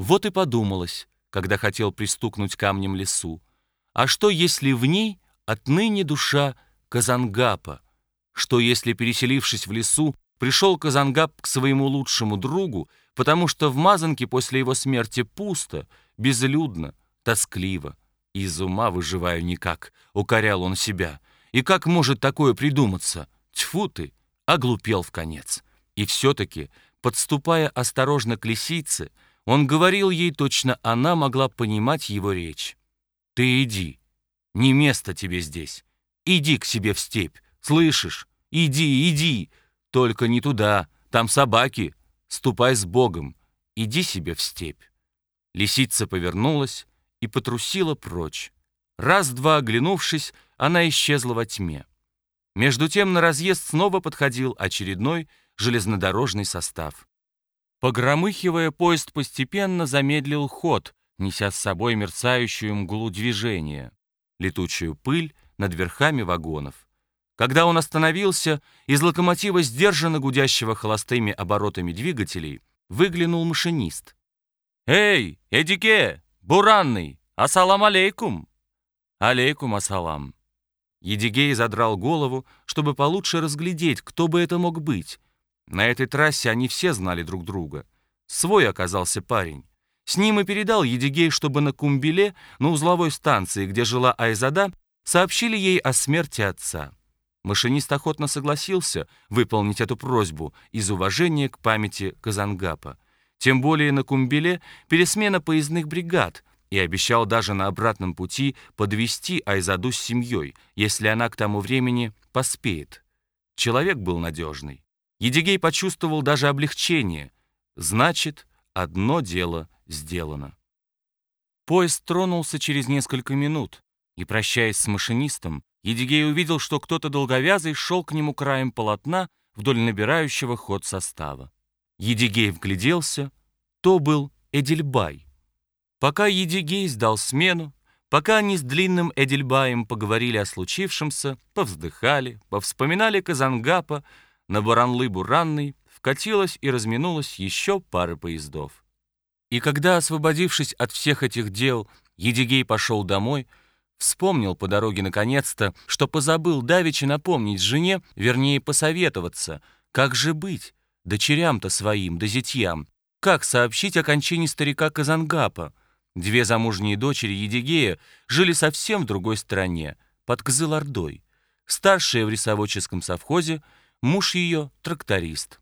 Вот и подумалось, когда хотел пристукнуть камнем лесу. А что, если в ней отныне душа Казангапа? Что, если, переселившись в лесу, пришел Казангап к своему лучшему другу, потому что в Мазанке после его смерти пусто, безлюдно, тоскливо. Из ума выживаю никак, укорял он себя. И как может такое придуматься? Тьфу ты, оглупел в конец. И все-таки, подступая осторожно к лисице, он говорил ей, точно она могла понимать его речь. «Ты иди, не место тебе здесь. Иди к себе в степь, слышишь? Иди, иди, только не туда, там собаки. Ступай с Богом, иди себе в степь». Лисица повернулась и потрусила прочь. Раз-два оглянувшись, она исчезла во тьме. Между тем на разъезд снова подходил очередной железнодорожный состав. Погромыхивая, поезд постепенно замедлил ход, неся с собой мерцающую мглу движения, летучую пыль над верхами вагонов. Когда он остановился, из локомотива, сдержанно гудящего холостыми оборотами двигателей, выглянул машинист. «Эй, Эдике, буранный, ассалам алейкум!» «Алейкум ассалам!» Едигей задрал голову, чтобы получше разглядеть, кто бы это мог быть, на этой трассе они все знали друг друга. Свой оказался парень. С ним и передал Едигей, чтобы на Кумбеле, на узловой станции, где жила Айзада, сообщили ей о смерти отца. Машинист охотно согласился выполнить эту просьбу из уважения к памяти Казангапа. Тем более на Кумбеле пересмена поездных бригад и обещал даже на обратном пути подвести Айзаду с семьей, если она к тому времени поспеет. Человек был надежный. Едигей почувствовал даже облегчение. Значит, одно дело сделано. Поезд тронулся через несколько минут, и, прощаясь с машинистом, Едигей увидел, что кто-то долговязый шел к нему краем полотна вдоль набирающего ход состава. Едигей вгляделся, то был Эдельбай. Пока Едигей сдал смену, пока они с длинным Эдельбаем поговорили о случившемся, повздыхали, повспоминали Казангапа, на Баранлы-Буранный вкатилась и разминулась еще пара поездов. И когда, освободившись от всех этих дел, Едигей пошел домой, вспомнил по дороге наконец-то, что позабыл давеча напомнить жене, вернее, посоветоваться, как же быть, дочерям-то своим, да зятьям, как сообщить о кончине старика Казангапа. Две замужние дочери Едигея жили совсем в другой стране, под Кзылордой. Старшая в рисоводческом совхозе — Муж ее — тракторист.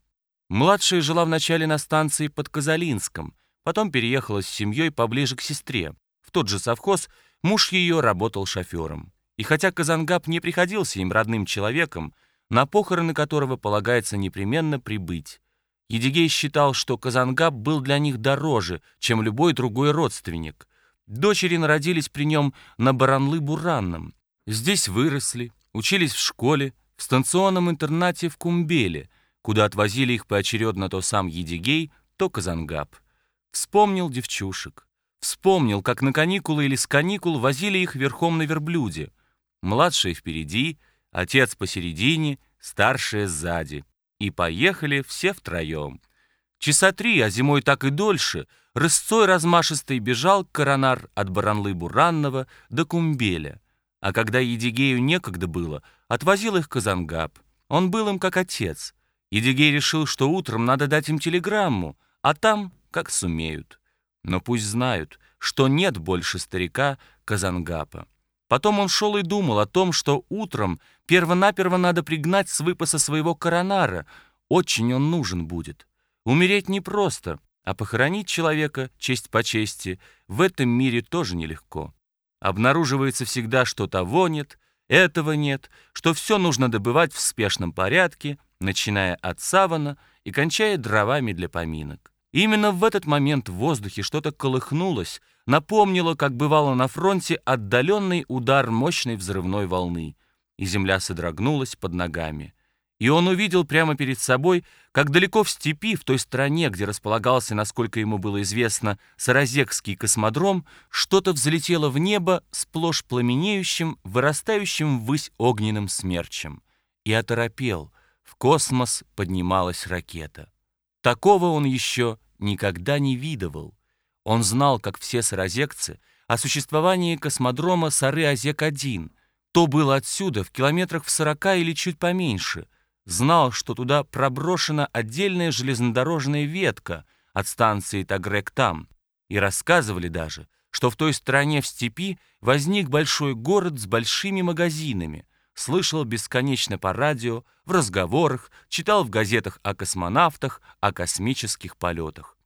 Младшая жила вначале на станции под Казалинском, потом переехала с семьей поближе к сестре. В тот же совхоз муж ее работал шофером. И хотя Казангап не приходился им родным человеком, на похороны которого полагается непременно прибыть, Едигей считал, что Казангап был для них дороже, чем любой другой родственник. Дочери народились при нем на Баранлы-Буранном. Здесь выросли, учились в школе, в станционном интернате в Кумбеле, куда отвозили их поочередно то сам Едигей, то Казангап. Вспомнил девчушек. Вспомнил, как на каникулы или с каникул возили их верхом на верблюде. Младшая впереди, отец посередине, старшая сзади. И поехали все втроем. Часа три, а зимой так и дольше, рысцой размашистой бежал коронар от Баранлы-Буранного до Кумбеля. А когда Едигею некогда было, отвозил их Казангаб. Он был им как отец. Едигей решил, что утром надо дать им телеграмму, а там как сумеют. Но пусть знают, что нет больше старика Казангапа. Потом он шел и думал о том, что утром первонаперво надо пригнать с выпаса своего коронара. Очень он нужен будет. Умереть непросто, а похоронить человека, честь по чести, в этом мире тоже нелегко. Обнаруживается всегда, что того нет, этого нет, что все нужно добывать в спешном порядке, начиная от савана и кончая дровами для поминок. именно в этот момент в воздухе что-то колыхнулось, напомнило, как бывало на фронте, отдаленный удар мощной взрывной волны, и земля содрогнулась под ногами. И он увидел прямо перед собой, как далеко в степи, в той стране, где располагался, насколько ему было известно, Саразекский космодром, что-то взлетело в небо сплошь пламенеющим, вырастающим ввысь огненным смерчем. И оторопел. В космос поднималась ракета. Такого он еще никогда не видывал. Он знал, как все саразекцы, о существовании космодрома Сары-Азек-1. То было отсюда, в километрах в сорока или чуть поменьше. Знал, что туда проброшена отдельная железнодорожная ветка от станции Тагрек-Там. И рассказывали даже, что в той стране в степи возник большой город с большими магазинами. Слышал бесконечно по радио, в разговорах, читал в газетах о космонавтах, о космических полетах.